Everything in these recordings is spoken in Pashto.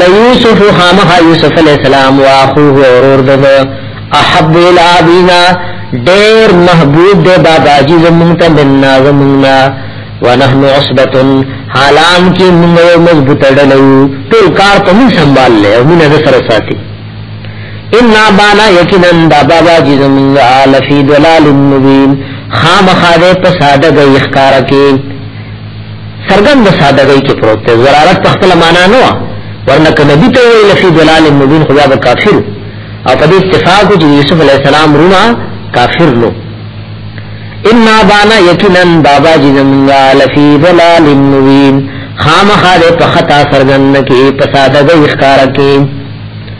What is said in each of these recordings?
لیوسف خامخا یوسف علیہ السلام واخوه ورور دغه احب الى ابینا ډیر محبوب دی بابا جی زمونږ ته مننا زمونږنا ونحن عصبه حالان کې موږ یو مضبوط ډلو ټول کار په موږ سنبال لې او موږ سره ساتي ان بانا یقینا دا بابا جی زمونږ آل فی دلال مبین خامخا دې په ساده ګي ښکارا کې سرګند سادګۍ کې پروت دی زرارت په خپل معنا نه و ورنه ک نبی ته ویل فی دلال مبین خدا به کافر او په دې اتفاق چې یوسف علی السلام رونا کافر نو ان بانا یقینا بابا جی زمونږه لفی دلال مبین خامخاله په خطا سرګند کې په سادګۍ ښکارا کې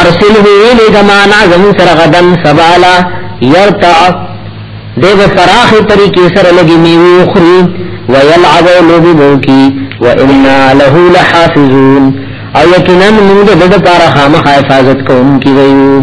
ارسله ویلی دمانا زمون سر غدن سبالا یرتع دیو فراخ طریقی سر لگی میوی اخری ویلعب لوبی بوکی و انا له لحافظون او یقینا موږ د دې لپاره خامخا حفاظت کوونکي یو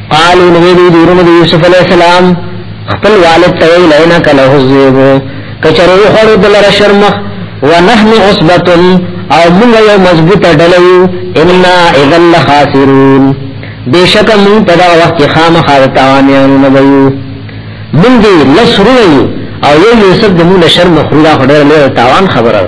قالو نوی دی دورم دی یوسف علیہ السلام خپل والد تاوی لینا کله حضیبو کچرو خورو دلر شرمخ ونحن عصبتن او منگا یو مضبوط ڈلیو انا اذن لخاسرون بیشک من پدا وقت خام خارتاوانیانو نبیو من دی لسرو یو او یو یوسف دمون شرمخ رولا خورو دلر تاوان خبرر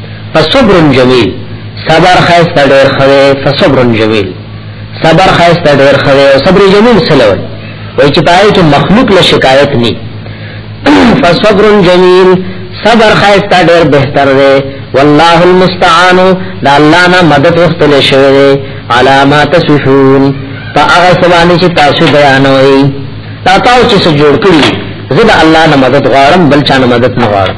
فصبر جمیل صبر خیست ډیر خوی فصبر جمیل صبر خیست ډیر خوی او صبر جمیل سلوی وی چی پای کی مخلوق لشکایت نی فصبر جمیل صبر خیست ډیر بہتر دی والله المستعان دا الله نه مدد وختل شوی دی علامات سفون پا اغا سبانی چی تاسو بیانوئی تا تاو چی سجوڑ کری زد اللہ نمدد غارم بلچان مدد نغارم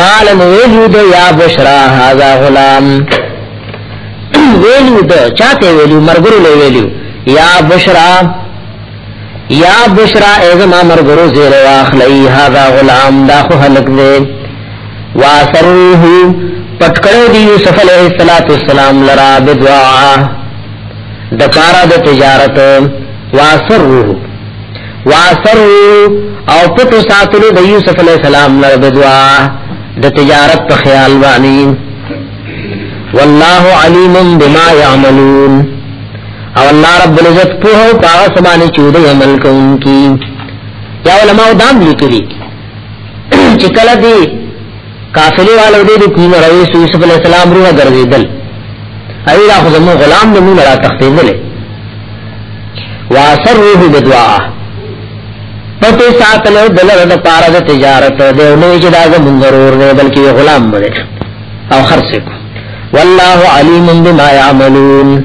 قال نو ویلو ده یا بشرا هذا غلام ویلو ده چاته ویلو مرګرو له ویلو یا بشرا یا بشرا ازما مرګرو زیر واخلی هذا غلام دا خو هلک دی واسروه پټکړو دی یوسف علیہ الصلوۃ والسلام لرا بدعا د پارا د تجارت واسروه واسروا او پټو ساتلو د یوسف علی السلام نه بدوا د تجارت په خیال باندې والله علیم بما يعملون او الله رب العزت په هو پاغ سبانه چې د عمل کوونکی یا علماء دام لیکلي چې کله دی قافلی والو دې دې تین روي سو یوسف علی السلام روه ګرځیدل ای دا خو زمو غلام دې مونږ را تختیدل واسروه بدعا پته ساتل دلر د پاره د تجارت دې نو چې دا زمون ضرور نه بلکې غلام مده او خرڅ کو والله علیم بما يعملون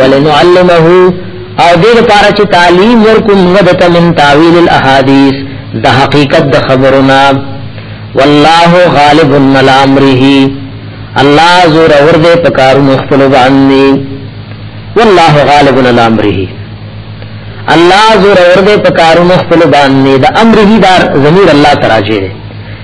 ولنعلمه او دې لپاره چې تعلیم ورکوم مدد من تعویل الاحاديث د حقیقت د خبرنا والله غالب على امره الله زور اور دې پکارو مخفل باندې والله غالب على امره الله زور اور دې پکارو مخفل باندې د امره دار ضمیر الله تراجه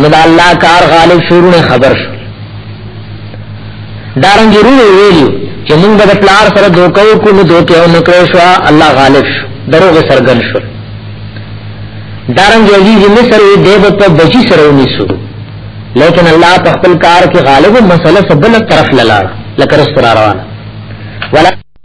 نو دا الله کار غالب شروع نه خبر شو دارنګ رونه ویلو چې موږ د پلار سره دوکه وکړو نو دوکه او نکړو شو الله غالب شو دروغ سرګن شو دارنګ عزیز مصر یې دیو په بچی سره ونیسو لیکن الله په خپل کار کې غالب مسله سبل طرف للا لکه رستور روان ولا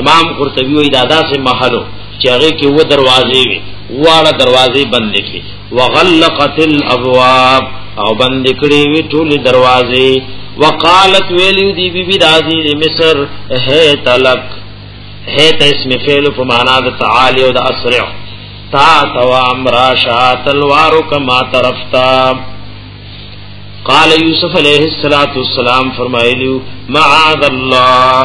امام قرطبي وی دا داسې محلو چې هغه کې و دروازې وي واړه دروازې بندې کړي وغلقت الابواب او بندې کړي وي ټول دروازې وقالت ویلی دی بی بی دازی دی مصر حیت لک حیت اسم فعل په معنا د تعالی او د اسرع تا توا امراشا تلوارو کما طرفتا قال یوسف علیہ الصلوۃ والسلام فرمایلیو معاذ الله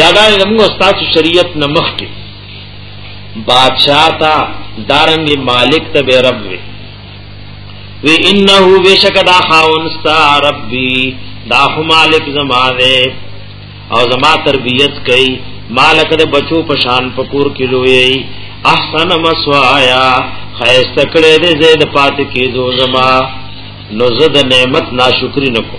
یادانه زموږ استاد شریعت نه مخ کې بادشاہ تا دارنګ مالک ته به رب وي وی انه بشک دا خاون ستا ربي دا خو مالک زمانه او زما تربیت کوي مالک د بچو پشان پکور کلو یي احسن مسوایا خیست کړه دې زید پات کې دو زما نو زد نعمت ناشکری نکو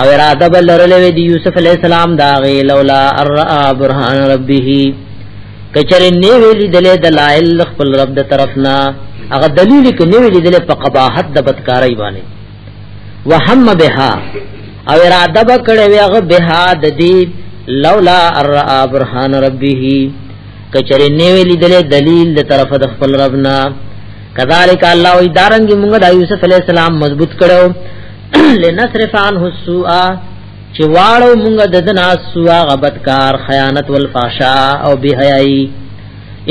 او اراده بل لرلې دی یوسف علی السلام دا غي لولا ارا برهان ربه کچره نه ویلې دلې دلائل خپل رب د طرفنا هغه دلیل کې نه ویلې دلې په قباحت د بدکارۍ باندې وهم بها او اراده وکړې هغه بها د دې لولا ارا برهان ربه کچره نه ویلې دلې دلیل د طرف د خپل ربنا کذالک الله ادارنګ موږ د یوسف علی السلام مضبوط کړو لنصرف عنه السوء چې واړو مونږ د دنا سوا غبط کار خیانت والفحشاء او بهایي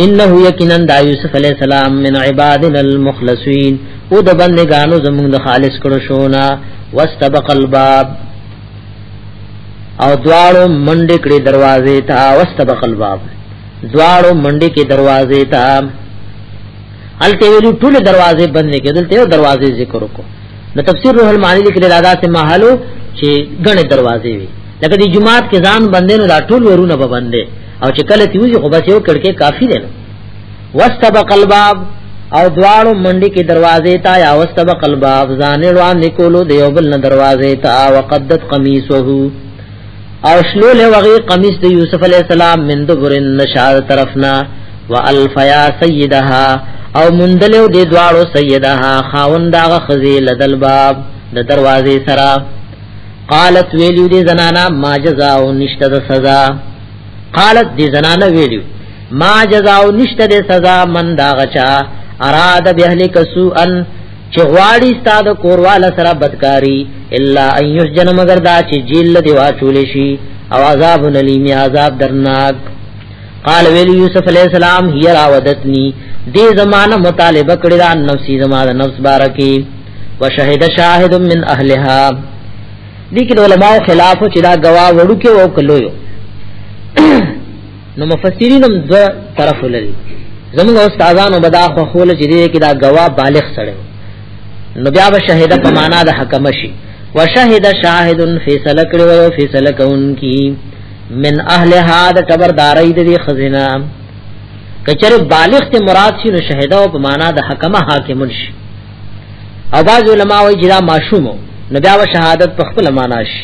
انه یقینا د یوسف علی السلام من عبادنا المخلصین او د بندگانو زمونږ د خالص کړو شونا واستبق الباب او دواړو منډې کړې دروازې ته واستبق الباب دواړو منډې کې دروازې ته الته ویلو ټول دروازې بندې کېدل ته دروازې ذکر وکړو نو تفسیر روح المعانی لیکل دا داسې محلو چې غنې دروازې وي لکه د جمعات کې ځان باندې نو دا ټول ورونه به باندې او چې کله تیوزي خو بس یو کړکې کافی دی واستبق الباب او دوالو منډي کې دروازې تا یا واستبق الباب ځان روان نکولو دیوبل نه دروازې تا وقدت قمیصه او شلو له وغي قمیص د یوسف علی السلام من دبر النشاد طرفنا والف یا سیدها او مندلو د دواړو سیدها خاوند دغه خزی لدل باب د دروازې سره قالت ویلو دې زنانا ما جزاء نشته د سزا قالت دې زنانا ویلو ما جزاء نشته د سزا من دا غچا اراد به اهل کسو ان چې غواړي ستاد کورواله سره بدکاری الا ان یسجن مگر دا چې جیل دی واچول شي او عذاب نلیم عذاب درناک قال ویل یوسف علیہ السلام هی راودتنی دې زمانہ مطالبه کړی دا نفسي زمانہ نفس بارکی وشهد شاهد من اهلها دې کې علماء خلاف چې دا گواه وړو کې او کلو نو مفسرین هم دو طرف لري زموږ استادانو بدا خو خول چې دې کې دا غوا بالغ سره نو بیا به شهدا په معنا د حکم شي وشهد شاهد فیصله کړو او فیصله کوونکی من اهل هاد تبرداري دې خزینا کچره بالغ ته مراد شي نو شهدا او په معنا د حکم حاکم شي او باز علماء وایي چې دا معشوم نو بیا به شهادت په خپل معنا شي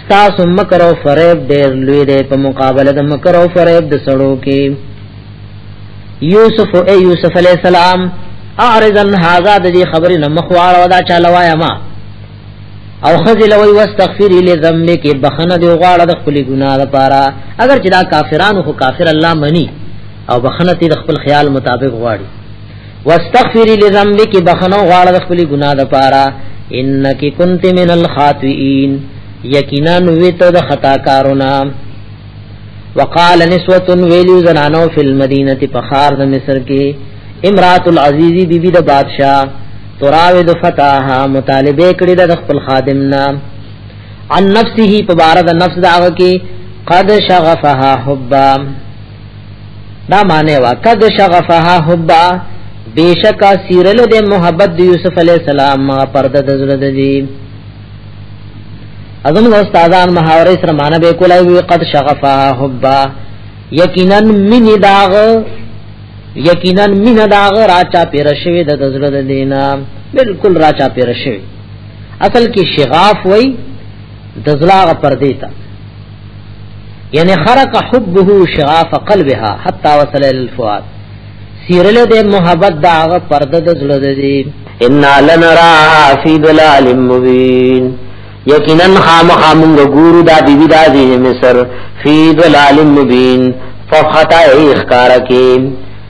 ستاسو مکر او فریب ډیر لوی دی په مقابله د مکر او فریب د سړو کې یوسف او یوسف علی السلام اعرضن هاذا د دې خبرې نه مخواړه ودا چاله وایا ما او خزل وی واستغفری لذنبک بخنه دی غواړه د خپل ګناه لپاره اگر چې دا کافرانو خو کافر الله منی او بخنه تی د خپل خیال مطابق غواړي واستغفری لذنبک بخنو غواړه خپل ګناه د پاره انک کنت من الخاطئین یقینا وی ته د خطا کارونه وقال نسوه ویلو زنانو فی المدینه فخار د مصر کې امرات العزیز بی بی د بادشاہ تراوی د فتاها مطالبه کړی د خپل خادم نام عن نفسه په بار د نفس داغه کې قد شغفها حبا دا معنی وا قد شغفها حبا بیشکا سیرل د محبت د یوسف علی السلام ما پرده د زړه دی اعظم استادان محاورې سره معنی به کولای وي قد شغفها حبا یقینا من داغ یقینا من داغ راچا پیر شوی د زړه د دینا بالکل راچا پیر شوی اصل کې شغاف وای د زلاغ پردې ته یعنی خرق حبه شغاف قلبها حتا وصل الى الفؤاد سیرل دې محبت دا هغه پرده د زړه دې ان لنرا فی ضلال مبین یقینا خامخ من ګورو دا بی بی دا دی مصر فی ضلال مبین فخطا اخکار کی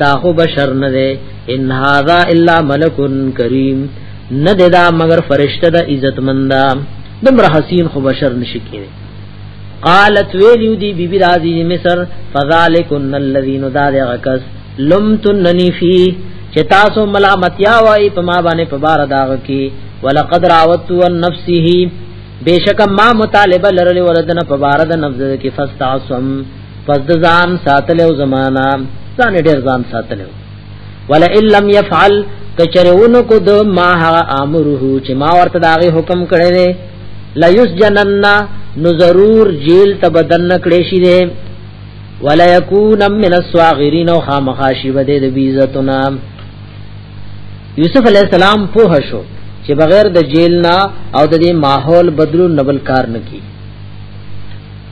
دا خو بشر نه دی ان هاذا الا ملک کریم نه دی دا مگر فرشته د عزت مندا دمر حسین خو بشر نشی کیږي قالت ویلیو دی بی بی رازی مصر فذالکن الذین دار غکس لمتننی فی چې تاسو ملامتیا وای په ما باندې په بار داغ کی ولقد راوت عن نفسه بیشک ما مطالبه لرلی ولدن په بار د نفس کې فاستعصم پس د ځان ساتل او زمانہ ځان ډیر ځان ساتل ولا ان لم يفعل کچرونو کو د ما امره چې ما ورته داغه حکم کړی دی لا یسجنن نو ضرور جیل ته بدن کړی شي دی ولا یکون من الصاغرین او خامخاشی بده د بیزتنا یوسف علی السلام په شو چې بغیر د جیل نه او د دې ماحول بدلون نبل کار نکي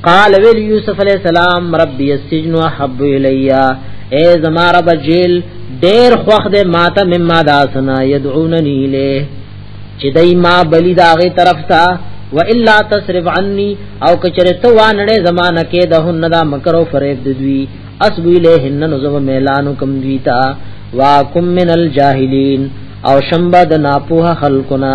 قال ویل یوسف علیہ السلام ربی السجن احب الیا اے زما رب جیل ډیر خوخ دے ماتا مما داسنا یدعوننی لے چې دای ما بلی داغه طرف تا و الا تصرف عني او کچره تو وانړې زمانہ کې دهن دا مکر او فریب دوی اسبو الیهن نظم میلان کم دوی تا واکم من الجاهلین او شمبد ناپوه خلقنا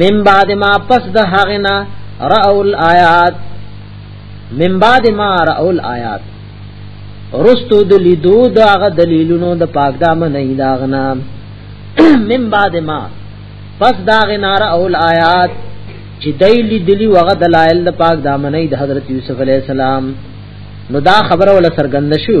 من بعد ما پس د هغه نه راو الایات من بعد ما راو الایات رستو د لیدو د هغه دلیلونو د پاک دام نه داغنا من بعد ما پس داغ نار او الایات چې دای لیدلی وغه دلایل د پاک دام نه د حضرت یوسف علی السلام نو دا خبره ول سرګند شو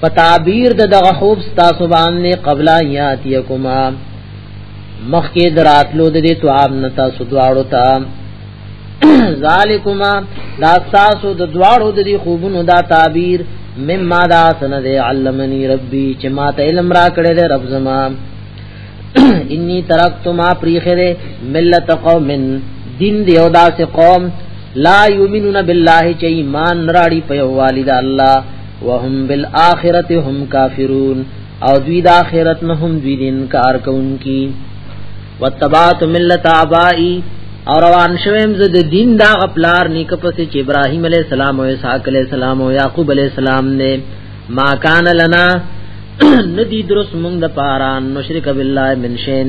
په تعبیر د دغه خوب تاسو باندې قبل یات یکما مخکې دراتلو د دې تواب نه تاسو دواړو ته ذالکما دا تاسو د دواړو د دې خوبونو دا تعبیر مما دا سن دې علمنی ربي چې ما ته علم را کړې ده رب زما انی ترکت ما پریخره ملت قوم دین دی او داس قوم لا یؤمنون بالله چې ایمان راړي په والد الله وهم بالآخرت هم کافرون او دوی د آخرت نه هم دوی دین کار کوونکی وتبات ملت ابائی او روان شوم زه د دین دا غپلار نیک پس چې ابراهیم علی السلام او اسحاق علی السلام او یعقوب علی السلام نه ما کان لنا ندی درس مونږ د پاره مشرک بالله من شین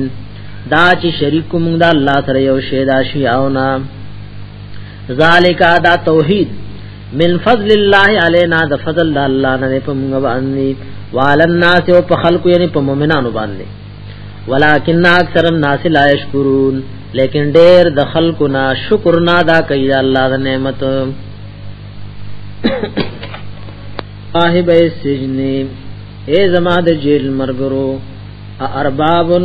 دا چې شریک مونږ د الله سره یو شی دا شی او نا ذالک دا توحید من فضل الله علينا د فضل د الله نه په موږ باندې وعلى الناس او په خلق یعنی په مؤمنانو باندې ولکن اکثر الناس لا يشكرون لیکن ډېر د خلکو نه شکر نه ادا کوي الله د نعمت صاحب السجن اے زما د جیل مرګرو اربابن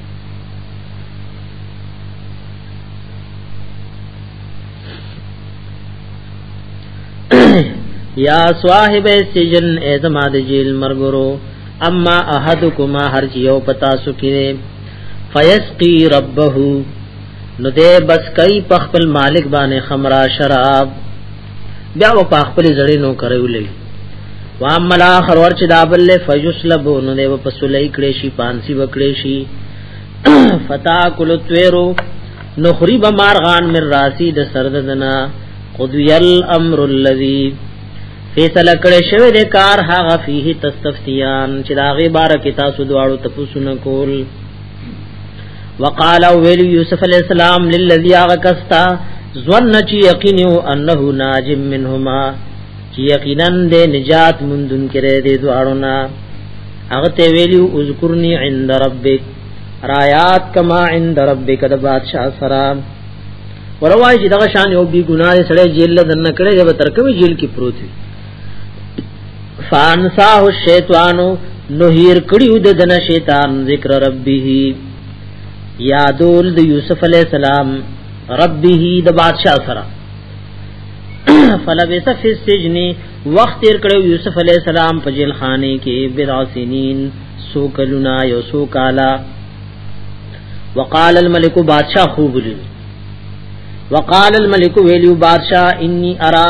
یا صاحب سجن ازما د جیل مرګرو اما احدکما هر یو پتا سکیره فیسقی ربه نو دې بس کای په خپل مالک باندې خمرا شراب بیا و په خپل زړه نو کړو لې وام ملا خر ورچ دا بل له فیسلب نو دی په سولې کړې شي پانسی وکړې شي فتا کل تویرو نخری بمارغان من راسی د سرد دنا قضی الامر الذی فیصله کړی شوی د کار هغه فيه تستفتیان چې دا غي بار کې تاسو دواړو تپوسونه کول وقال ویل یوسف علی السلام للذي اغکستا ظن چی یقین انه ناج منهما چی یقینا دې نجات مندون کړي دې دواړو نا هغه ته ویلو اذکرنی عند ربک رایات کما عند ربک د بادشاہ سره وروای چې دغه شان یو بی ګناه سره جیل دنه کړي به ترکوي جیل کې پروت وي فانساه الشیطان نو هیر کړیو د دنا شیطان ذکر ربه یادول د یوسف علی السلام ربه د بادشاہ سره فلبس فی السجن وخت تیر کړو یوسف علی السلام په جیل خانه کې بضع سنین سو کلونا یو سو کالا وقال الملک بادشاہ خوب وقال الملک ویلیو بادشاہ انی ارا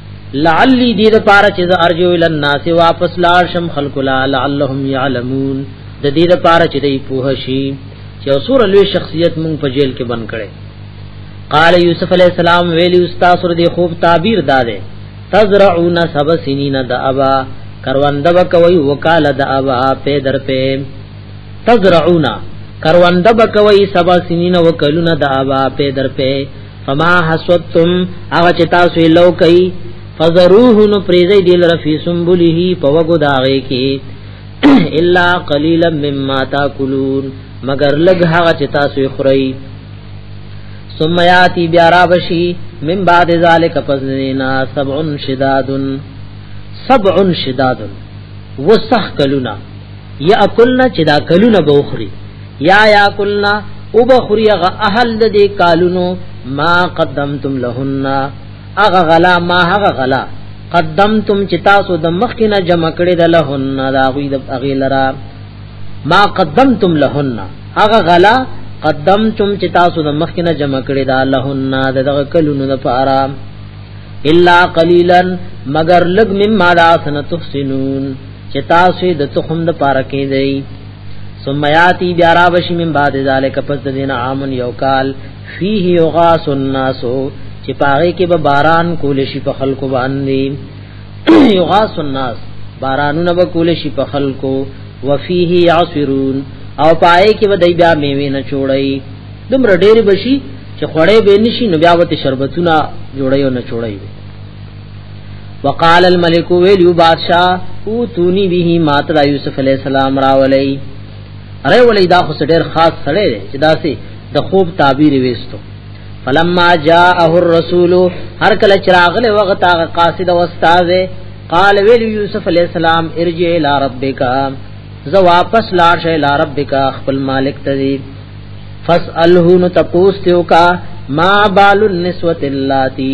لعلی دې د پاره چې زه ارجو ال الناس واپس لار شم خلق لا لعلهم يعلمون د دې د پاره چې دې پوه شي چې اوسور لوی شخصیت مونږ په جیل کې بند کړي قال یوسف علی السلام ویلی استاد سره دې خوب تعبیر داده تزرعون سب سنین د ابا کرونده وکوي وکال د ابا په در په تزرعون کرونده وکوي سب سنین وکلون د ابا په در په فما حسبتم هغه چې تاسو لو کوي فزروه نو پریزي دل رفي سنبله په وګو داغه کې الا قليلا مما تاكلون مگر لګ هغه چې تاسو خوري ثم ياتي بیا را بشي من بعد ذلك فزنينا سبع شداد سبع شداد وسخ کلونا یاکلنا چې دا کلونه بوخري یا یاکلنا او بخري هغه اهل د دې کالونو ما قدمتم لهن هغه غلا ما هغه غلا قدمتم چې تاسو د مخکنه جمع کړی د لهن دا غوی د اغیلرا ما قدمتم لهن هغه غلا قدمتم چې تاسو د مخکنه جمع کړی دا لهن دغه کلونو د پاره الا قليلا مگر لګ مما لا سن تحسنون چې تاسو د تخم د پاره کې دی ثم یاتی بیا را بشی من بعد ذالک پس دین عام یو کال فیه یغاس الناس چې پاره کې به باران کول شي په خلکو باندې یغاس الناس بارانونه به کول شي په خلکو وفیه یعصرون او پای کې به دای بیا میوه نه چوړی دومره ډېر بشي چې خړې به نشي نو بیا وته شربتونه جوړي او نه چوړي وقال الملك ویلو بادشاہ او تونی به مات را یوسف علی السلام راولی ری ولی دا خو ډیر خاص سره دی چې داسې د خوب تعبیر وېستو فلما جاءه الرسول هر کله چراغله وخت هغه قاصد او استاد قال ویل یوسف علی السلام ارجع الى ربک زه واپس لاړ شې الى ربک خپل مالک ته دی فسأله نو تپوس تیو کا ما بال النسوت اللاتی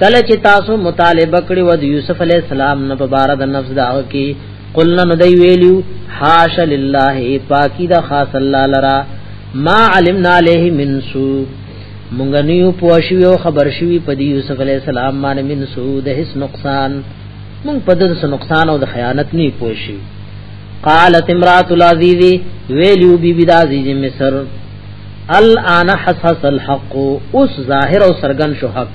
کله چې تاسو مطالبه کړی و د یوسف علی السلام نه په بار د نفس دا کی قلنا ندی ویلو حاش لله پاکی دا خاص الله لرا ما علمنا علیه من سو مونږ نیو پوښیو او خبر شوی په دی یوسف علی السلام باندې من سو د هیڅ نقصان مونږ په دغه نقصان او د خیانت نه پوښی قالت امرات العزیز ویلو بی بی د عزیز مصر الان حسس الحق اوس ظاهر او سرګن شو حق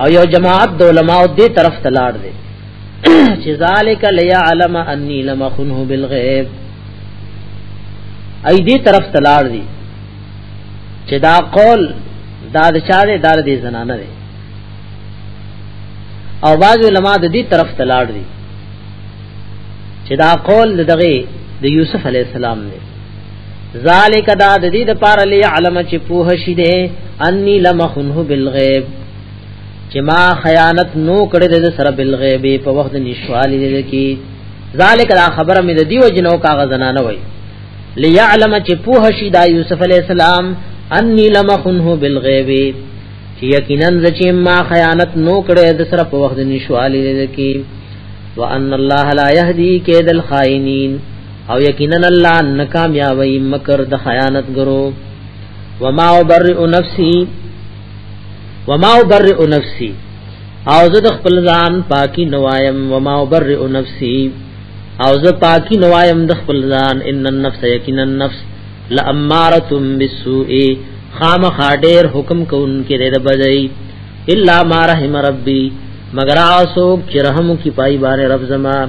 او یو جماعت د علماء دې طرف ته لاړ دي چې ذالک لیعلم انی لم اخنه بالغیب ای دې طرف ته لاړ دي چې دا قول دا د چا دې دار دې زنانه دي او بعض علماء د دې طرف ته لاړ دي چې دا قول دغه د یوسف علی السلام دی ذالک دا د دې د پاره لې علم چې پوه شې دې انی لمخنه بالغیب چې ما خیانت نو کړې د سره بالغیب په وخت نشوالې دې کې ذالک دا خبره مې د دیو جنو کاغذ نه نه وای ليعلم چې پوه شې دا یوسف علی السلام انی لمخنه بالغیب چې یقینا چې ما خیانت نو کړې د سره په وخت نشوالې دې کې وان الله لا يهدي كيد الخائنين او یقینا الله ان کامیابی مکر د خیانت ګرو وما ابرئ نفسی وما ابرئ نفسی او زه د خپل ځان پاکي نوایم وما ابرئ نفسی او زه پاکي نوایم د خپل ځان ان النفس یقینا النفس لاماره بالسوء خامخ ډیر حکم کوونکې د بدی الا ما رحم ربي مگر اسو چې رحم کی پای باندې رب زمان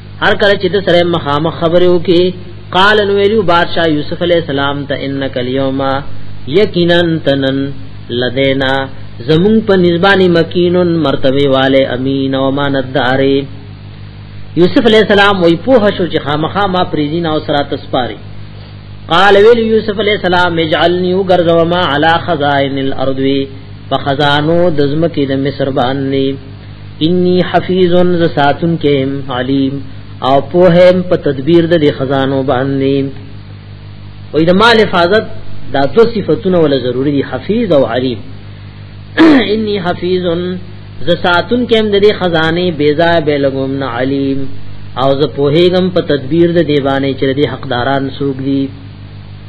هر کله چې د سره مخامخ خبرې وکي قال نو ویلو بادشاہ یوسف علی السلام ته انک اليوم یقینا تنن لدینا زمون په نسبانی مکینن مرتبه والے امین او امانتدارې یوسف علی السلام وی په شو چې خامخا ما پریزین او سره تسپاری قال ویل یوسف علی السلام اجعلنی وغرزوا ما علی خزائن الارض فخزانو دزمکی د مصر باندې انی حفیظ ز ساتن کیم علیم او په هم په تدبیر د خزانو باندې وې د مال حفاظت دا دو صفاتونه ولا ضروری دي حفیظ او علیم انی حفیظ ز ساتن کیم د خزانه بیزا به لګوم نه علیم او ز پوهیګم په تدبیر د دیوانه چې د حقداران سوق دي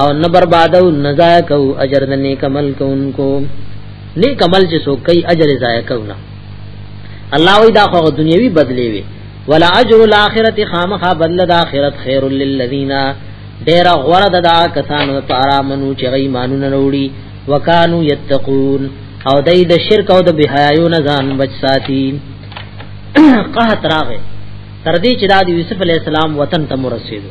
او نه بربادو نه ضایع کو اجر د نیک عمل کوونکو نیک عمل چې سو کوي اجر ضایع کو نه الله وی دا خو دنیوي بدلی وی ولا اجر الاخرته خامخا بدل د اخرت خیر للذین ډیر غره د دا کسانو لپاره منو چې غي مانونه وروړي وکانو یتقون او دای د شرک او د بهایو نه ځان بچ ساتي قحط راغې تر دې چې د یوسف علی السلام وطن ته مرسیدو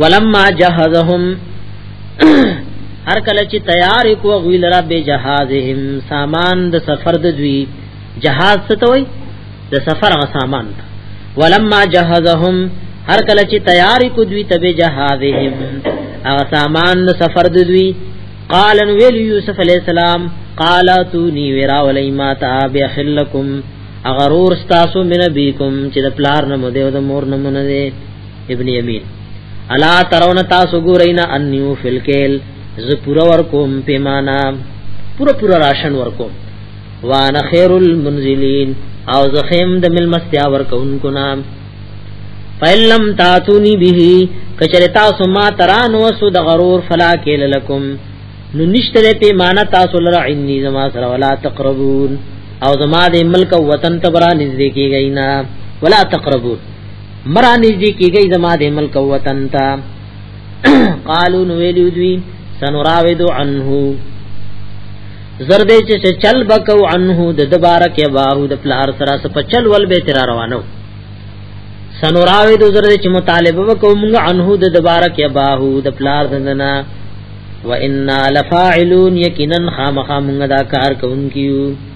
ولما جهزهم هر کله چې تیار کو غویل را به جهازهم سامان د سفر د دوی جهاز څه توي د سفر غ سامان ولما جهزهم هر کله چې تیار کو دوی ته به جهازهم هغه سامان د سفر د دوی قال ویل یوسف علی السلام قال تو نی ورا ولی ما تا بخلکم اغرور استاسو من بیکم چې د پلار نه مو دی او د مور نه مونږ دی ابن یمین الا ترون تاسو ګورینا انیو فلکیل ز پورا ور کوم پیمانا پورا پورا راشن ور کوم وانا خیر المنزلین او زخیم د مل مستیا ور کون کو نام فلم تاتونی به کچره تاسو ما تران وسو د غرور فلا کیل لکم نو نشتره پیمانا تاسو لرا عنی زما سره ولا تقربون او زما د ملک وطن تبرا نږدې کیږي نه ولا تقربون مرا نږدې کیږي زما د ملک وطن ته قالو نو ویلو دوی سنراود عنه زردې چې چل بکو عنه د دبارک یا باهو د پلار سره سپ چل ول به تر روانو سنراود زردې چې مطالبه وکوم موږ عنه د دبارک یا باهو د پلار دنا وإنا لفاعلون یقینا خامخا موږ دا کار کوونکیو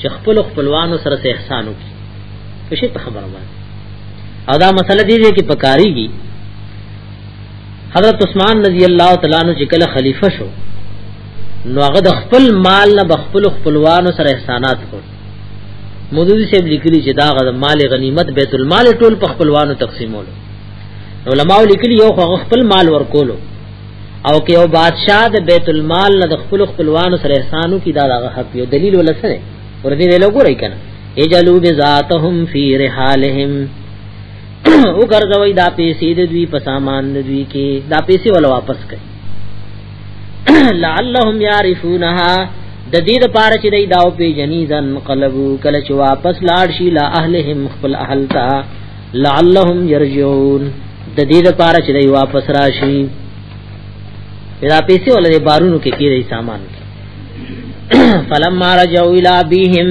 چې خپل خپلوانو سره سه احسان وکړي په شي په خبره باندې او دا مسله دې دې کې پکاريږي حضرت عثمان رضی الله تعالی عنہ چې کله خلیفہ شو نو هغه د خپل مال نه بخپل خپلوانو سره احسانات کول مودودی صاحب لیکلی چې دا غد مال غنیمت بیت المال ټول په خپلوانو تقسیمول علماء لیکلی یو خو خپل مال ورکولو او که یو بادشاہ د بیت المال نه د خپل خپلوانو سره احسانو کی دا دغه حق یو دلیل ولسره ور دې ویلو ګورای کنه اجلو بذاتهم فی رحالهم او ګرځوي دا پیسې د دوی په سامان د دوی کې دا پیسې ول واپس کړي لعلهم يعرفونها د دې لپاره چې دای داو په جنیزن قلبو کله چې واپس لاړ شي لا اهلهم خپل اهل ته لعلهم يرجعون د دې لپاره چې دوی واپس راشي دا پیسې ولې بارونو کې کېږي سامان فلما رجعوا الى ابيهم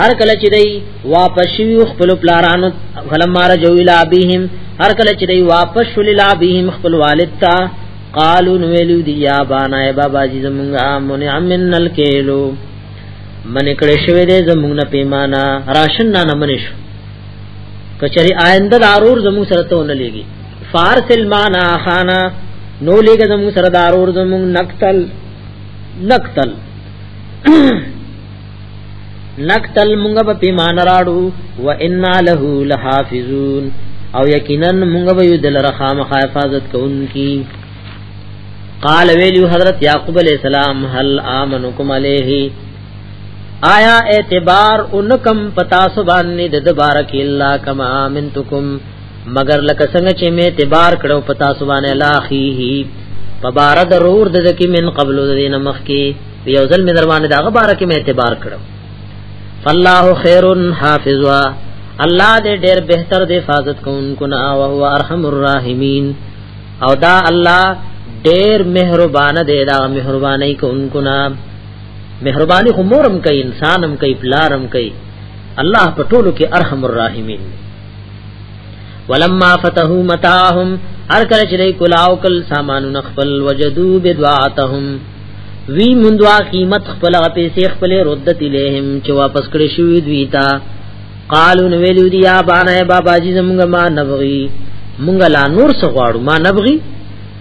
هر کله چې دوی واپس شي خپل پلارانو فلما رجعوا الى ابيهم هر کله چې دوی واپس شول الى ابيهم خپل والد ته قالو نو ویلو دی یا بانا ای بابا جی زمونږه من امن الکیلو من کړه شوی دی زمونږه پیمانه راشن نه نه منشو کچری آینده دارور زمو سره ته نه لګي فارسل معنا خانا نو لګ زمو سره دارور زمو نقتل نقتل نقتل مونږ په پیمان راړو و انا له لحافظون او یقینا مونږ به یو دل رخام حفاظت کوونکی قال ویلو حضرت یعقوب علیہ السلام هل امنکم علیه آیا اعتبار انکم پتا سو باندې د تبارک الا کما امنتکم مگر لکه څنګه چې می اعتبار کړو پتا سو باندې لاخیه پبار ضرور د ذکی من قبل دین مخ کی یو ځل می دروانه دغه بار کې می اعتبار کړو فالله خیر حافظا الله دې ډېر بهتر دې حفاظت کوونکو نه او هو ارحم الراحمین او دا الله ډېر مهربان دې دا مهرباني کوونکو نه مهرباني خو مورم کوي انسانم کوي پلارم کوي الله په ټولو کې ارحم الراحمین ولما فتحوا متاعهم هر کله چې دوی کلاو کل سامانونه خپل وجدو بدعاتهم وی مندوا قیمت خپل پیسې خپل ردت لهم چې واپس کړی شوی دوی تا قالو نو ویلو دی یا باندې بابا جی زمونږ ما نبغي مونږ لا نور څه غواړو ما نبغي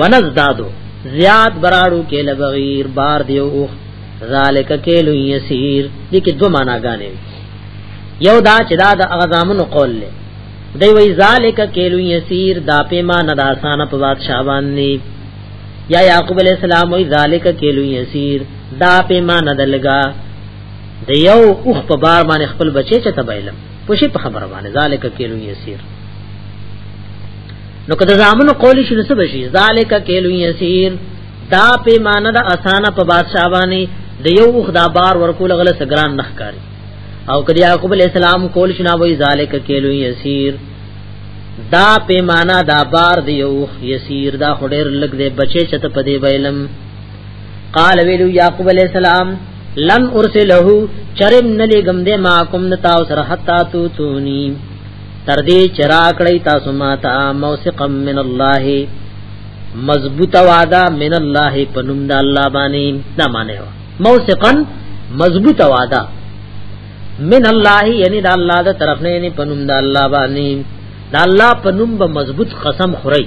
ونزدادو زیاد براړو کې لبغیر بار دیو اوخ ذالک کیلو یسیر دې کې دوه معناګانې یو دا چې دا د اغزامونو قول له دی وی ذالک کیلو یسیر دا پیمانه د آسان په بادشاہ باندې یا یعقوب علیہ السلام وی ذالک کیلو یسیر دا پیمانه دلګا د یو اوخ په بار باندې خپل بچی چته بایلم پوشي په خبره باندې ذالک کیلو یسیر نو کده زامن قول شي نسب شي ذالک کیلو یسیر دا پیمانه د اسانه په بادشاہ باندې د یو خدا بار ورکول غل سګران نخکاری او کدی یعقوب علیہ السلام قول شنا وای ذالک کیلو یسیر دا پیمانه دا بار دی یو یسیر دا خډیر لګ دی بچی چته پدی ویلم قال ویلو یعقوب علیہ السلام لن ارسله چرم نلګم دې ما کوم د تاسو سره حتا تو تونی تر دې چرا کړی تاسو ما ته موثقا من الله مضبوط وعده من الله پنوم د الله باندې نه معنی و موثقا مضبوط وعده من الله یعنی د الله د طرف نه یعنی پنوم د الله باندې د الله پنوم به مضبوط قسم خوري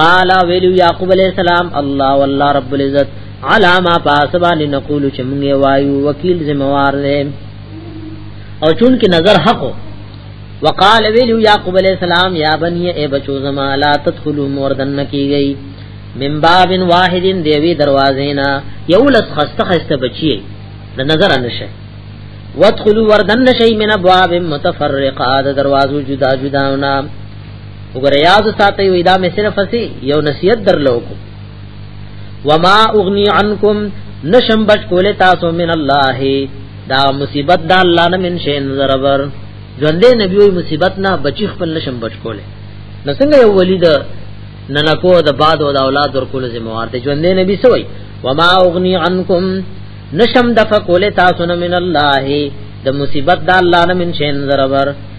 قال ویلو یعقوب علیہ السلام الله والله رب العزت علامه پاسبان نقول چې موږ وایو وکیل ذمہوار دی او چون کې نظر حق وقال ویلو یعقوب علیہ السلام یا بنی اے بچو زما لا تدخلوا مردن کی گئی من باب واحد دیوی دروازینا یولس خسته خسته بچی د نظر نشه وادخلوا وردن شی من ابواب متفرقه د دروازو جدا جداونه وګوره یاد ساتي وې دا مې صرف اسی یو نصیحت درلو کو وما اغنی عنکم نشم بچ کوله تاسو من الله دا مصیبت دا الله نه من شین زربر ژوندې نبی وي مصیبت نه بچی خپل نشم بچ کوله نو څنګه یو ولید ننکو د باد او د اولاد ورکول زموار ته ژوندې نبی سوی وما اغنی عنکم نشم دفع کوله تاسو نه من الله د مصیبت دا الله نه من شین زربر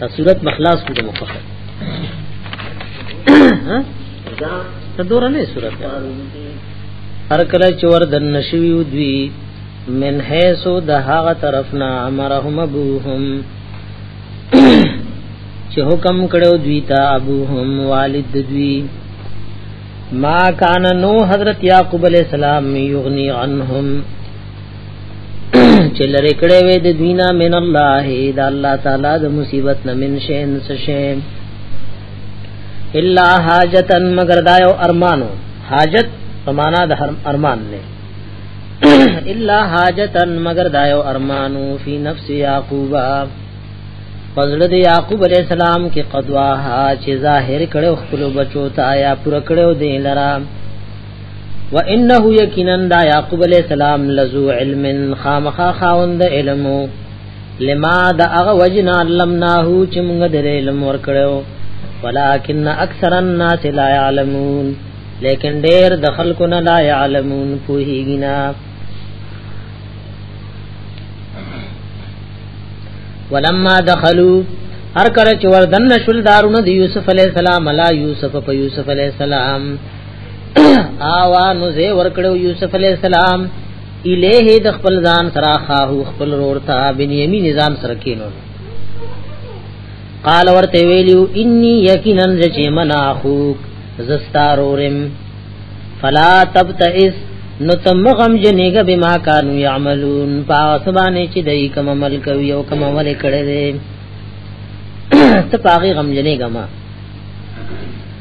دا صورت مخلاص کو د مخه ها دا ته دور نه صورت هر کله چې ور د نشوي دوی من حیثو د هغه طرفنا امرهم ابوهم چې حکم کړو دوی ته ابوهم والد دوی ما کان نو حضرت یعقوب علیہ السلام یغنی عنهم چې لری کړه وې د دینه من الله د الله تعالی د مصیبت نه من شین سشه الا حاجتن مگر دایو ارمانو حاجت پمانا د هر ارمان نه الا حاجتن مگر دایو ارمانو فی نفس یعقوب فضل د یعقوب علیہ السلام کې قدوا ها چې ظاهر کړو خپل بچو ته یا پر کړو دین لرام وانه یقینا دا یعقوب علیہ السلام لذو علم خامخا خاوند علم لما دا هغه وجنا علمناه چې موږ د علم ورکړو ولکن اکثر الناس لا يعلمون لیکن ډیر د خلکو نه لا يعلمون پوهیږي نه ولما دخلوا هر کله چې وردن شول دارونه د یوسف علی السلام علی یوسف په یوسف علی السلام آوا نو زه ورکړو یوسف علی السلام الیه د خپل ځان سره خاو خپل رور ته بنیامین ځان سره کینو قال ورته ویلو انی یقینا چې منا خوک زستارورم فلا تبتئس نو تم غم جنېګه بما کانوا يعملون پاسبانه چې دای کوم عمل کوي او کوم عمل کړي دي ته پاغي غم جنېګه ما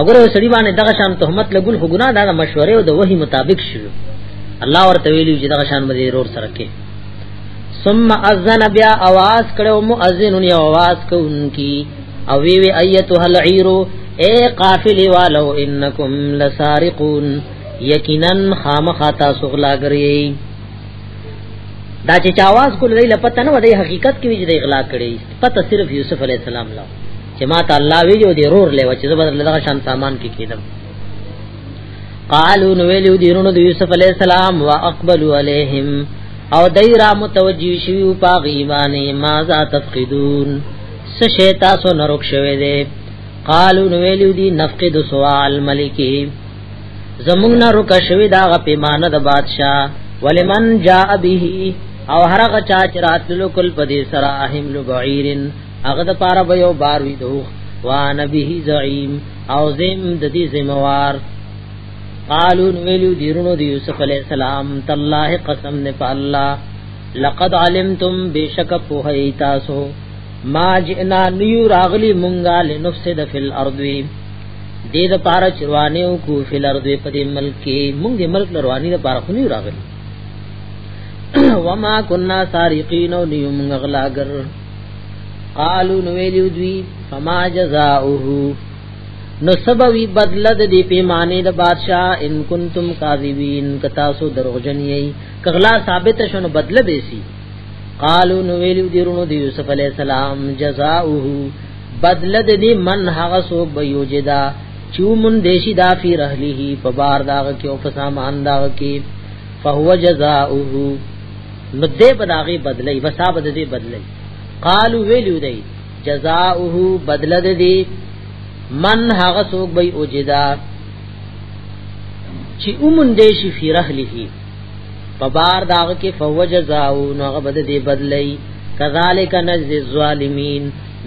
اگر یو سړي باندې دغه شان تهمت لګول خو ګناه ده مشوره او د وحي مطابق شو الله ورته ویلی چې دغه شان باندې رور سره کې ثم اذن بیا आवाज کړو مؤذن یې आवाज کوونکی او وی وی ایتو هل عیرو اے قافل والو انکم لسارقون یقینا خامخا تاسو غلاګری دا چې چاواز کول دی لپته نه ودی حقیقت کې وی چې غلا کړی پته صرف یوسف علی السلام لاو چې ما ته الله وی جو دی رور لیو چې زبر له دغه شان سامان کې کېدم قالو نو ویلو دی رونو د یوسف علی السلام واقبلوا علیهم او دای را متوجی شیو پا غیبانه ما ذا تفقدون س شیتا سو نرک شوی دی قالو نو ویلو دی نفقد سوال ملکی زمونږ نه رک شوی دا غ پیمانه د بادشاہ ولمن جاء به او هرغه چا چې راتلو کل پدې سره اهم لبعیرن هغه د پاره به یو بار وی دوه وان به زعیم او زم د دې زموار قالو ویلو دیرونو د یوسف علی السلام تالله قسم نه په الله لقد علمتم بشک په ایتاسو ما جئنا نیو راغلی مونږه لنفسد فی الارض دې د پاره چروانه او کو فی الارض په دې ملک کې مونږ دې ملک لروانی د پاره خو نیو راغلی وما كنا سارقين ونيوم غلاګر قالو نو ویلو دوی فما جزاؤه نو سبوی بدل د دې پیمانه د بادشاہ ان کنتم کاذبین کتا سو دروغجن یی کغلا ثابت شونه بدل به سی قالو نو ویلو دیرونو دی یوسف علی السلام جزاؤه بدل د دې من هغه سو به یوجدا چو من دیشی دا فی رحلیه په بار داغه کې او په سامان داغه کې فهو جزاؤه نو دې بداغي بدلې وساب دې بدلې قالو ویلو دې جزاؤه بدل دې من هغه څوک به اوجدا چې اومن دې شي فی رحله په بار داغه کې فهو جزاؤه نو هغه بد دې بدلې کذالک نجز الظالمین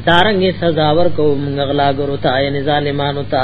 دارنګ سزا ور کوم غلا ګرو تا یعنی ظالمانو ته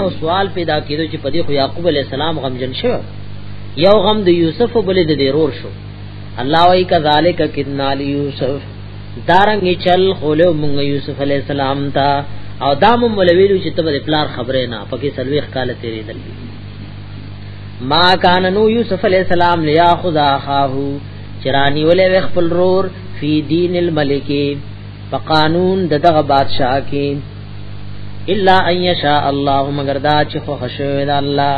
او سوال پیدا کیدو چې په دې خو یعقوب علی السلام غم جن شو یو غم د یوسف بل د ضرور شو الله وای کذالک کنا یوسف دارنګ چل خوله مونږ یوسف علی السلام تا او دام مولویلو چې تبر پلار خبره نه پکې سلويخ کال تیرې دل ما کان نو یوسف علی السلام لیا خدا خاهو چرانی ولې خپل رور فی دین الملکی په قانون د دغه بادشاہ کې الا ان یشاء الله مگر دا چې خو خشوي دا الله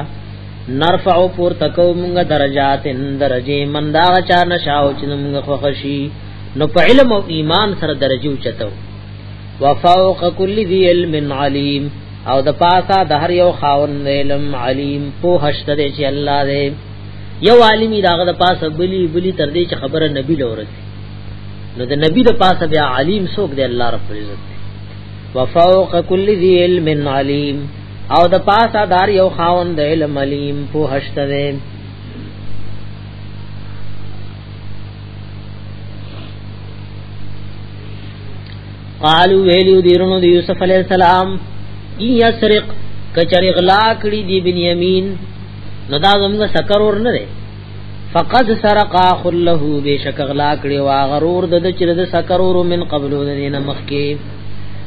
نرفع پور تکو مونږه درجات درجه من دا چا نشاو چې مونږه خو خشي نو په علم او ایمان سره درجه چتو وفوق کل ذی علم علیم او د پاسا د هر یو خاون علم علیم په هشت دې چې الله دې یو عالمی داغه د پاسه بلی بلی تر دې چې خبره نبی لورس نو د نبی د پاسه بیا علیم سوک دی الله رب العزت دی وفوق کل ذی علم علیم او د پاسه دار یو خاون د علم علیم په هشته دی قالو ویلیو دیرونو دی یوسف علیہ السلام ای یسرق کچری غلا کړی دی بن یمین نو دا زموږ سکر ور نه دی فقد سرق اخ له بشک غلا کړي وا غرور د د چر د سکرور من قبل د دین مخکی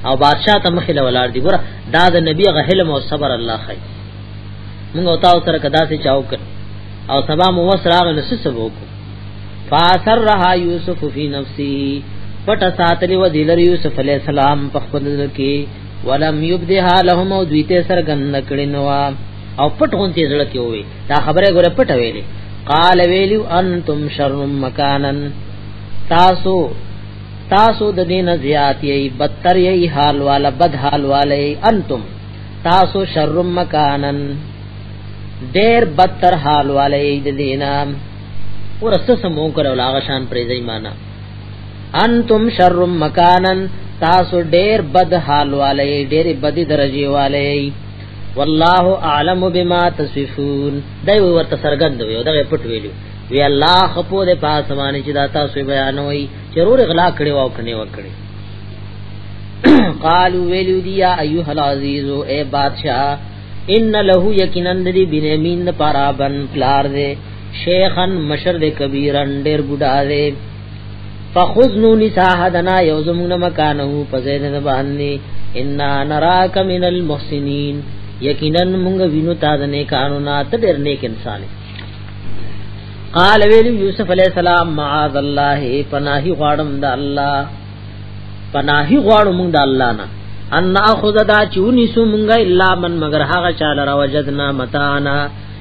او بادشاہ ته مخله ولار دی ګره دا د نبی غ حلم او صبر الله خی موږ او تاسو سره کدا سي چاو کړ او سبا مو وسراغ نس سبو کو فاسرها یوسف فی نفسی پټ ساتلی و دلر یوسف علی السلام په خپل کې ولم یبدها لهم او دوی ته سرګند کړي نو او پټ غونتی زړه کې وي دا خبره ګوره پټه ویلې قال ویلو انتم شر مکانن تاسو تاسو د دین زیات یی بدتر یی حال والا بد حال والا یی انتم تاسو شر مکانن ډیر بدتر حال والا یی د دینا ورسته سمو کړو لاغه شان پرې ځای معنا انتم شر مکانن تاسو ډیر بد حال والا یی ډیر بد درجه والا یی والله اعلم بما تصفون دای ورته سرګند وي دا پټ ویلو وی الله خپو د پاسمانه چې دا تاسو بیانوي چرور غلا کړي او کني وکړي قالو ویلو دی یا ایه العزیز اے بادشاہ ان له یقینا دی بنیامین پارابن پلار دے شیخن مشر دے کبیرن ډیر بډا دے فخذ نو نساحدنا یو زمون مکانو په زید د باندې ان نراک من المحسنین یقینا موږ وینو تا د نیکانو نه ته ډېر نیک انسان قال ویل یوسف علی السلام معاذ الله پناهی غواړم د الله پناهی غواړم د الله نه ان اخذ دا چونی سو مونږه الا من مگر هغه چاله را وجدنا متانا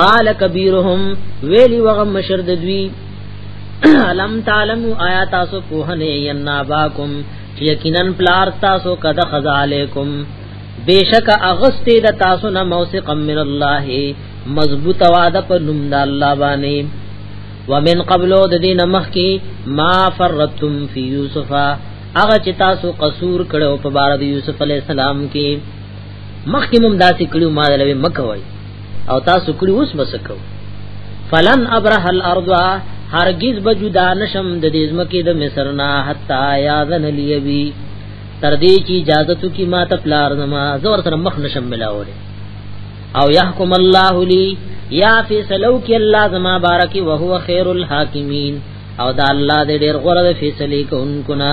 قال کبیرهم ویلی وغم مشر د دوی علم تعلم آیا تاسو په نه ینا باکم یقینا پلار تاسو کده خزا علیکم بیشک اغستی د تاسو نه موثق من الله مضبوط وعده په نوم د الله باندې ومن قبلو د دین مخکی ما فرتم فی یوسفا هغه چې تاسو قصور کړو په بار د یوسف علی السلام کې مخکې مم داسې کړو ما دلوي مکوي او تاسو کړو اوس بسکو فلن ابرح الارض هرگز بجدا نشم د دې زمکه د مصر نه حتا یاذن لیبی تر دې چې اجازه تو کی ما ته پلار زما زور سره مخ نشم ملاوله او يحكم الله لي یا فیصلو کی الله زما بارکی وهو خیر الحاکمین او دا الله دې ډېر غوړه فیصله کوونکو نه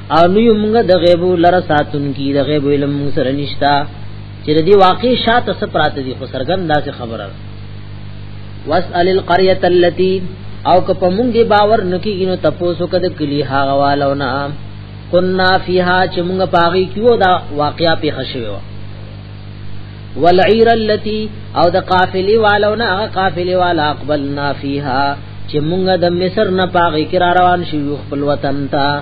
او نو موږ د غیب لره ساتون کی د غیب علم سره نشتا چې دی واقع شاته سپرات دي خو سرګن داسې خبره واسال القريه التي او که په موږ دی باور نکیږي نو تاسو کده کلی هاغه والو نه کنا فیها چې موږ پاغي کیو دا واقعیا په خشوي والعير التي او د قافلي والو نه هغه قافلي والا اقبلنا فيها چې مونږ د مصر نه پاغي کرا روان شو خپل وطن ته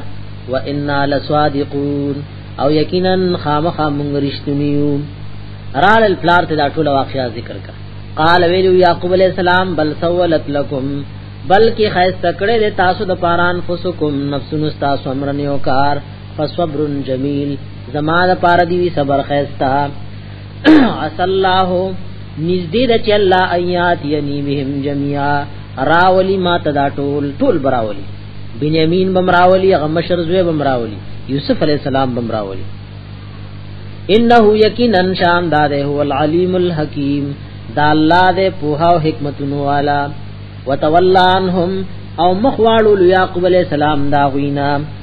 وانا لصادقون او یقینا خامخا مونږ رښتونیو رال الفلار ته دا ټول واقعیا ذکر کا قال ویلو یعقوب علیہ السلام بل سولت لكم بلکې خیسته کړې د تاسو د پاران فسکم نفسونو تاسو امرنیو کار فصبر جمیل زما د پاره دی صبر خيستا اس الله نږدې د چې الله آیات یعنی بهم جميعا راولی ما تدا ټول ټول براولی بنیامین بمراولی غمشر زوی بمراولی یوسف علی السلام بمراولی انه یقینا شان داده هو العلیم الحکیم دا الله دې په او حکمتونو والا وتولانهم او مخوالو یعقوب علی السلام دا غوینا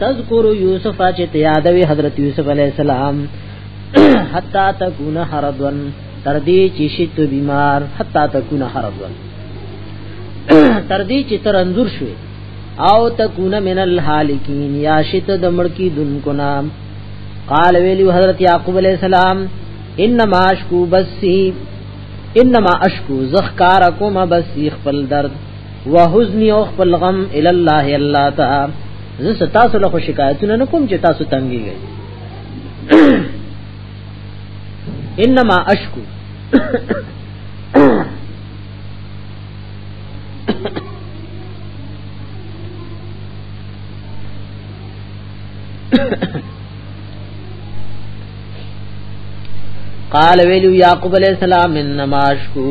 تذکر یوسف چې ته یادوي حضرت یوسف علی السلام حتا تکون حردن تر دې چې شت بیمار حتا تکون حردن تر دې چې تر انزور شوي او تکون من الحالکین یا شت د مړکی دن کو نام قال ویلی حضرت یعقوب علیہ السلام انما اشکو بسی انما اشکو زخکارکم بسی خپل درد وحزنی او خپل غم ال الله الله تعالی زس تاسو له شکایتونه نکوم چې تاسو تنګي گئے انما اشکو قال ویلو یعقوب علیہ السلام انما اشکو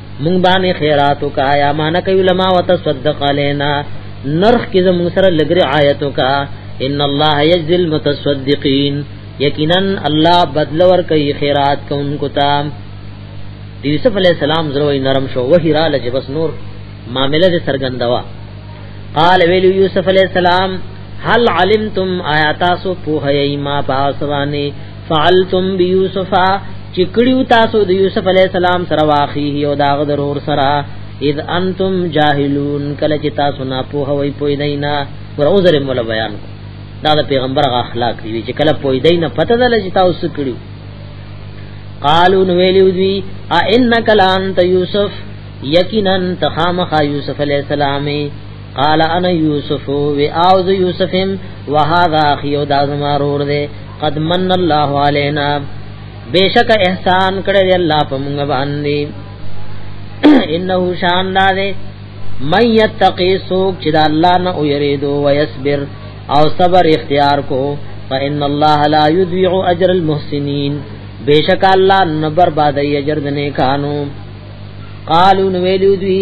مونږ باندې خیرات وکا یا مان کوي لما وتصدق علينا نرخ کې زموږ سره لګري آیت وکا ان الله یجزی المتصدقین یقینا الله بدل ور کوي خیرات کوونکو ته د یوسف علی السلام زروی نرم شو وحی را لج بس نور معاملې دې سرګندوا قال ویل یوسف علی السلام هل علمتم آیاتاسو پوهی ما پاسوانی فعلتم بيوسف چې کړیو تاسو د یوسف علی السلام سره واخیه او داغ ضرور سره اذ انتم جاهلون کله چې تاسو نه پوه وای پوی دینا ور عذر مولا بیان کو دا د پیغمبر غ اخلاق دی چې کله پوی دینا پته ده چې تاسو کړیو قالو نو ویلو دی ا انک لانت یوسف یقینا تخامخ یوسف علی السلام قال انا یوسف و اعوذ یوسف وهذا اخي او دا زما رور دے قد من الله علينا بیشک احسان کړی دی الله په موږ باندې انه شان دې مَن یتقی سوک چې د الله نه ویریدو او یصبر او صبر اختیار کو فإن الله لا يضيع اجر المحسنين بیشک الله نه بربادي اجر دنه کانو قالو نو ویلو دوی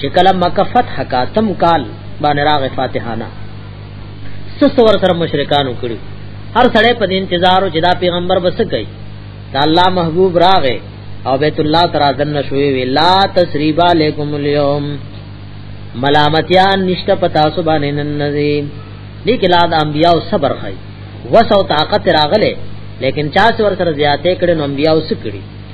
چې کله مکه فتح کا تم کال باندې راغ فاتحانه سس ور سره مشرکانو کړی هر سړی په انتظارو چې دا پیغمبر بس کوي دا الله محبوب راغې او بیت الله ترا دن شوې وی لا تسریب علیکم اليوم ملامتیان نشته پتا سو باندې نن نزي دې کې لاد انبیاء صبر خای وسو طاقت راغله لیکن چا څور سره زیاتې کړي نو انبیاء وسکړي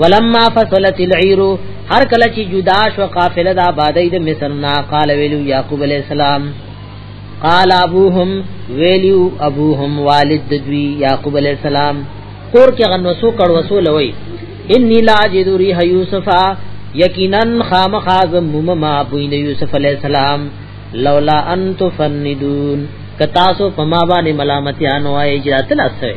ولما فصلت العير هر کله چې جدا شو قافله د آبادی د مصر نا قال ویلو یعقوب علی السلام قال ابوهم ویلو ابوهم والد دوی یعقوب علی السلام کور کې غنوسو کړوسو لوي انی لا اجد ریح یوسف یقینا خامخاز مما بوین یوسف علی السلام لولا ان تفندون کتاسو پما باندې ملامتیا نو ایجاتل اسوي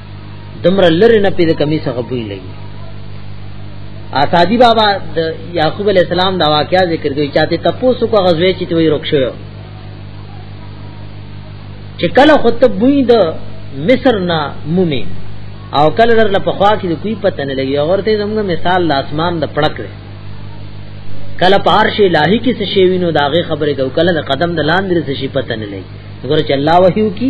دمر لری نه پی د کمی څخه بوی لګي اسادی بابا د یعقوب علی السلام دا واقعیا ذکر کوي چاته تپوسو کو غزوی چې توي رک شو چې کله خطب بوی د مصر نه مومي او کله در په خوا کې کوئی پته نه لګي اور ته زموږ مثال د اسمان د پړک دی کله پار شي لاهي کې څه شي وینو داغه خبره کو کله د قدم د لاندې څه شي پته نه لګي وګوره چې الله وحیو کی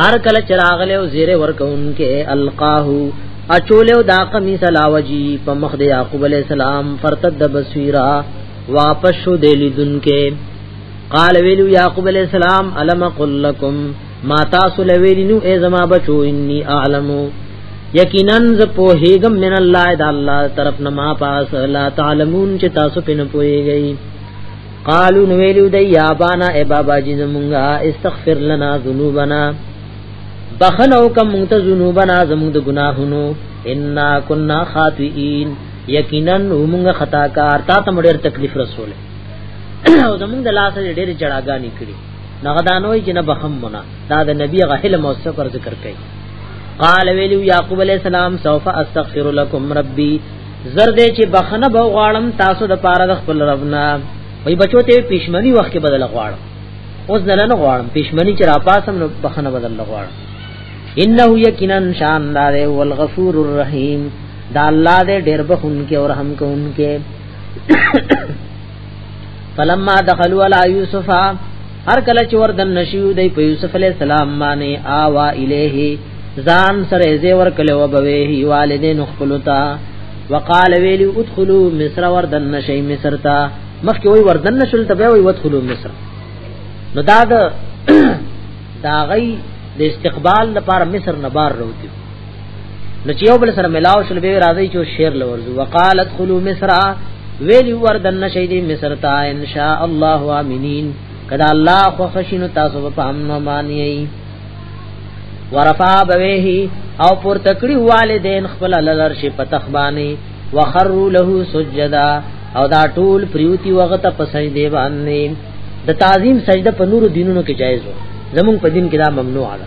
هر کله چراغ له زیره ورکونکې القاهو اچولیو دا قمیص لاوجی په مخ د یعقوب علی السلام فرتد بصیرا واپس شو د لیدونکې قال ویلو یعقوب علی السلام الم قل لكم ما تاسو لویلینو ای زما بچو انی اعلمو یقینا ز په هیګم من الله د الله طرف نه ما پاس لا تعلمون چې تاسو پنه پويږئ قالو نو ویلو دی یا بانا ای بابا جی زمونږه استغفر لنا ذنوبنا بخنو کم مونږ ته ذنوبنا زمونږ د ګناهونو ان کنا خاطئین یقینا مونږه خطا کار تا ته ډېر تکلیف رسول او زمونږ د لاس ډېر جړاګانی کړی نغدانوی جن بخم منا دا د نبی غحل موثق پر ذکر کړي قال ویلو یعقوب علیہ السلام سوف استغفر لكم ربی زر دې چې بخنه به غواړم تاسو د پاره د خپل ربنا وای بچو ته پښمنی وخت کې بدل غواړم اوس دلن غواړم پښمنی چې را پاسم نو بخنه بدل غواړم انه یقینا شان دار او الغفور الرحیم دا الله دې ډېر بخون کې او رحم کوونکې فلما دخلوا على يوسف هر کله چې وردن نشیو دی په یوسف علی السلام باندې آوا الیه ځان سره زی ور کله وبوي والدین خپلتا وقال ویلی ادخلوا مصر وردن نشی مصر تا مخکې وی وردن نشل ته وی ودخلوا مصر نو دا دا غي د استقبال لپاره مصر نه بار وروتي نو چې یو بل سره ملاو شل به راځي چې شیر لورځو وقالت خلو مصر ویلی ور دن شیدی مصر تا ان شاء الله امنین کدا الله خو خشینو تاسو په امن مانی ورفع بویه او پر تکړی والدین خپل للر شي پتخبانی وخروا له سجدا او دا ټول پریوتی وغت په سجده باندې د تعظیم سجده په نور دینونو کې جایز و زمون په دین کې دا ممنوع ده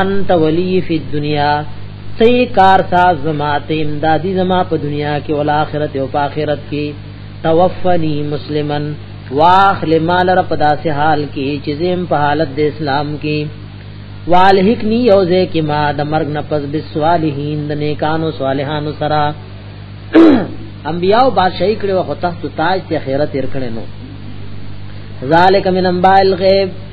انت ولی فی الدنیا تی کار ساز زما تی امدادی زما په دنیا کې او آخرت او آخرت کې توفنی مسلمن واخل مال را پداسه حال کې چې زم په حالت د اسلام کې والحقنی یوزه کې ما د مرګ نه پس بسوالحین د نیکانو صالحانو سره انبیاء او بادشاہي کړي وخت تخت تاج ته خیرت ورکړي نو ذالک من انباء الغیب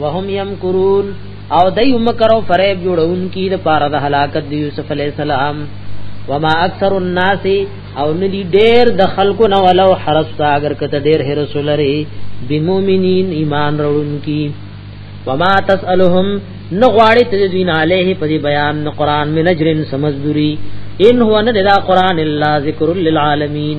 وهم یمکرون او دای مکر او فریب جوړون کی د پاره د هلاکت د یوسف علی السلام وما اکثر الناس او ندی ډیر د خلکو نه ولو حرستا اگر کته ډیر هر رسول لري بمؤمنین ایمان وروړون کی وما تسالهم نغواړي ته دین علیه په بیان نو قران من اجرن سمزدوری ان هو نه دا قران الا ذکر للعالمین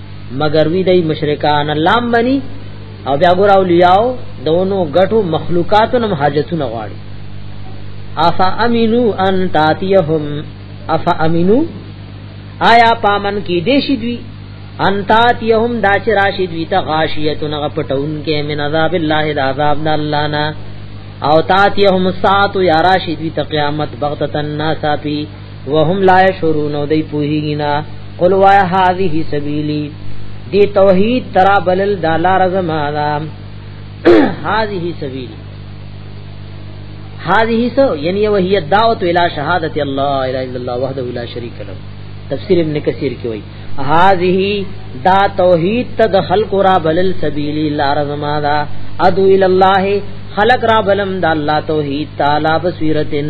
مگر وی دای مشرکان الله منی او بیا ګور اولیاء دونو غټو مخلوقاتو نم حاجتونه غواړي افا امینو ان تاتیهم افا امینو آیا پامن کی دیشی دوی ان تاتیهم دا چې راشي دوی ته غاشیتون غپټون کې من عذاب الله د عذاب د الله نه او تاتیهم ساعت یا راشي دوی ته قیامت بغتتن ناسا پی وهم لا يشعرون دی پوهینا قل وای هذه سبیلی دی توحید ترا بلل دا لار زمانا هذه سبیلی هذه سو یعنی وهي الدعوه الى شهادت الله الا الله وحده لا شريك له تفسیر ابن کثیر کی وای هذه دا توحید ته د خلق را بلل سبیلی لار زما دا ادو ال الله خلق را بلم دا الله توحید تعالی بصیرتن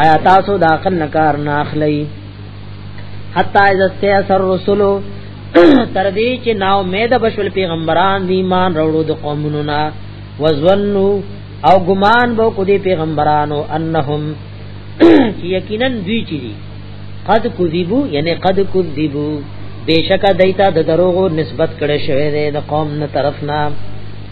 آیا تاسو دا عقل نکار نه اخلي حتا اذا استيسر رسول تر دې چې ناو مېد بشول پیغمبران دی ایمان وروړو د قومونو نا وزنو او ګمان بو کو دې پیغمبرانو انهم چې یقینا دوی چي دي قد کذبو یعنی قد کذبو بشک دایتا د دروغو نسبت کړي شوی دی د قوم نه طرف نه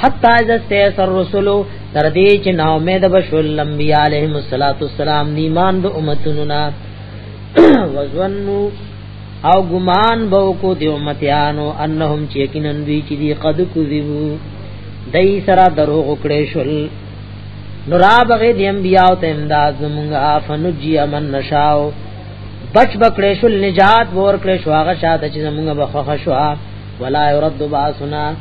حتا از استیسر رسولو تر دې چې نا امید بشول انبیاء علیهم الصلاۃ والسلام نیمان د امتونو نا وزنو او ګمان بو کو دی امتیانو انهم چې یقینا دوی چې دی قد کذبو دای سرا درو وکړې شول نورا بغه دی انبیاء ته امداد زمونږه فنجی من نشاو بچ بکړې شول نجات ور کړې شو هغه شاته چې زمونږه بخښه شو ولا يرد باسنا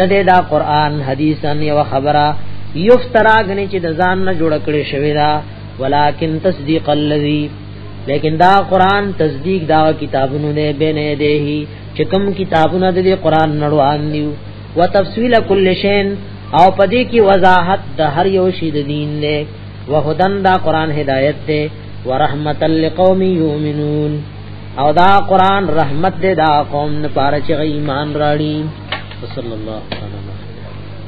نه دی دا قران حدیثا یو خبره یفترا غنی چې د ځان نه جوړ کړي شوی دا ولکن تصدیق الذی لیکن دا قران تصدیق دا کتابونو نه بینه دیهی چې کوم کتابونه د قران نړوان دیو وتفصیل کل شین او پدې کې وضاحت د هر یو شی د دین نه وهدن دا قران هدایت ته ورحمت لقوم یؤمنون او دا قران رحمت دې دا قوم لپاره چې ایمان راړي صلی الله علیه